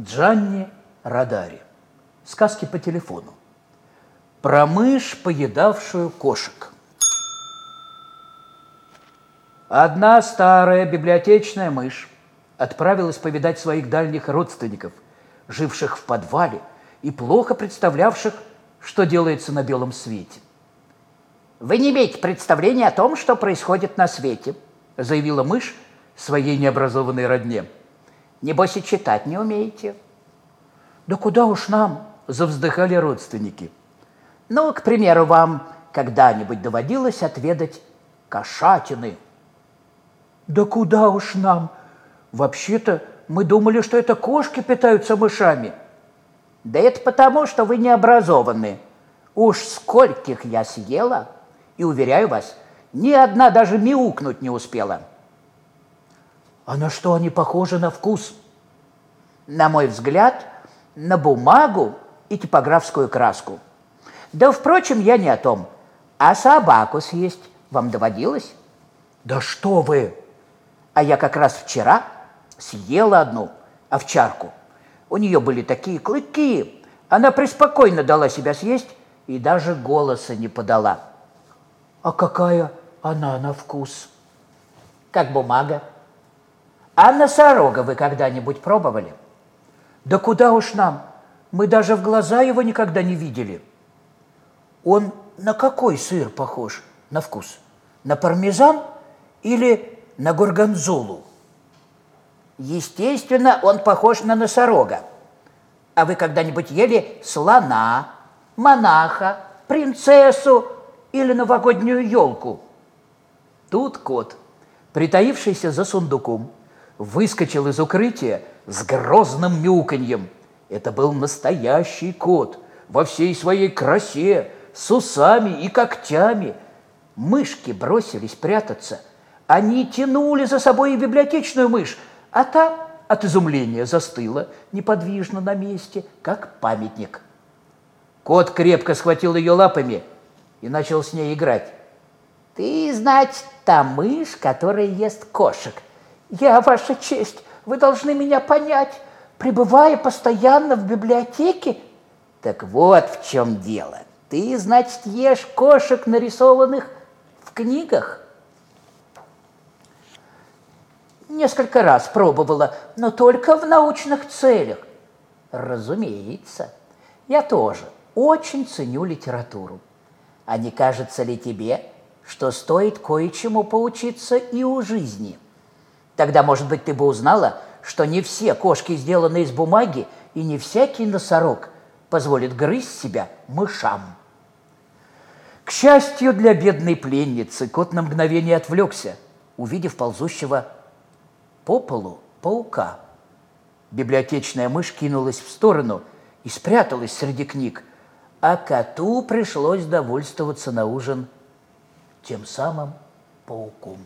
Джанни Радари. Сказки по телефону. Про мышь, поедавшую кошек. Одна старая библиотечная мышь отправилась повидать своих дальних родственников, живших в подвале и плохо представлявших, что делается на белом свете. «Вы не имеете представления о том, что происходит на свете», заявила мышь своей необразованной родне. «Небось и читать не умеете». «Да куда уж нам?» – завздыхали родственники. «Ну, к примеру, вам когда-нибудь доводилось отведать кошатины?» «Да куда уж нам? Вообще-то мы думали, что это кошки питаются мышами». «Да это потому, что вы не образованы. Уж скольких я съела, и, уверяю вас, ни одна даже мяукнуть не успела». «А на что они похожи на вкус?» «На мой взгляд, на бумагу и типографскую краску. Да, впрочем, я не о том. А собаку съесть вам доводилось?» «Да что вы!» А я как раз вчера съела одну овчарку. У нее были такие клыки. Она преспокойно дала себя съесть и даже голоса не подала. А какая она на вкус? Как бумага. А носорога вы когда-нибудь пробовали? Да куда уж нам? Мы даже в глаза его никогда не видели. Он на какой сыр похож на вкус? На пармезан или на горгонзолу. Естественно, он похож на носорога. А вы когда-нибудь ели слона, монаха, принцессу или новогоднюю елку? Тут кот, притаившийся за сундуком, выскочил из укрытия с грозным мяуканьем. Это был настоящий кот во всей своей красе, с усами и когтями. Мышки бросились прятаться – они тянули за собой и библиотечную мышь, а та от изумления застыла неподвижно на месте, как памятник. Кот крепко схватил ее лапами и начал с ней играть. «Ты, значит, та мышь, которая ест кошек. Я, ваша честь, вы должны меня понять. Пребывая постоянно в библиотеке, так вот в чем дело. Ты, значит, ешь кошек, нарисованных в книгах?» Несколько раз пробовала, но только в научных целях. Разумеется, я тоже очень ценю литературу. А не кажется ли тебе, что стоит кое-чему поучиться и у жизни? Тогда, может быть, ты бы узнала, что не все кошки сделаны из бумаги, и не всякий носорог позволит грызть себя мышам. К счастью для бедной пленницы, кот на мгновение отвлекся, увидев ползущего по полу паука. Библиотечная мышь кинулась в сторону и спряталась среди книг, а коту пришлось довольствоваться на ужин тем самым пауком.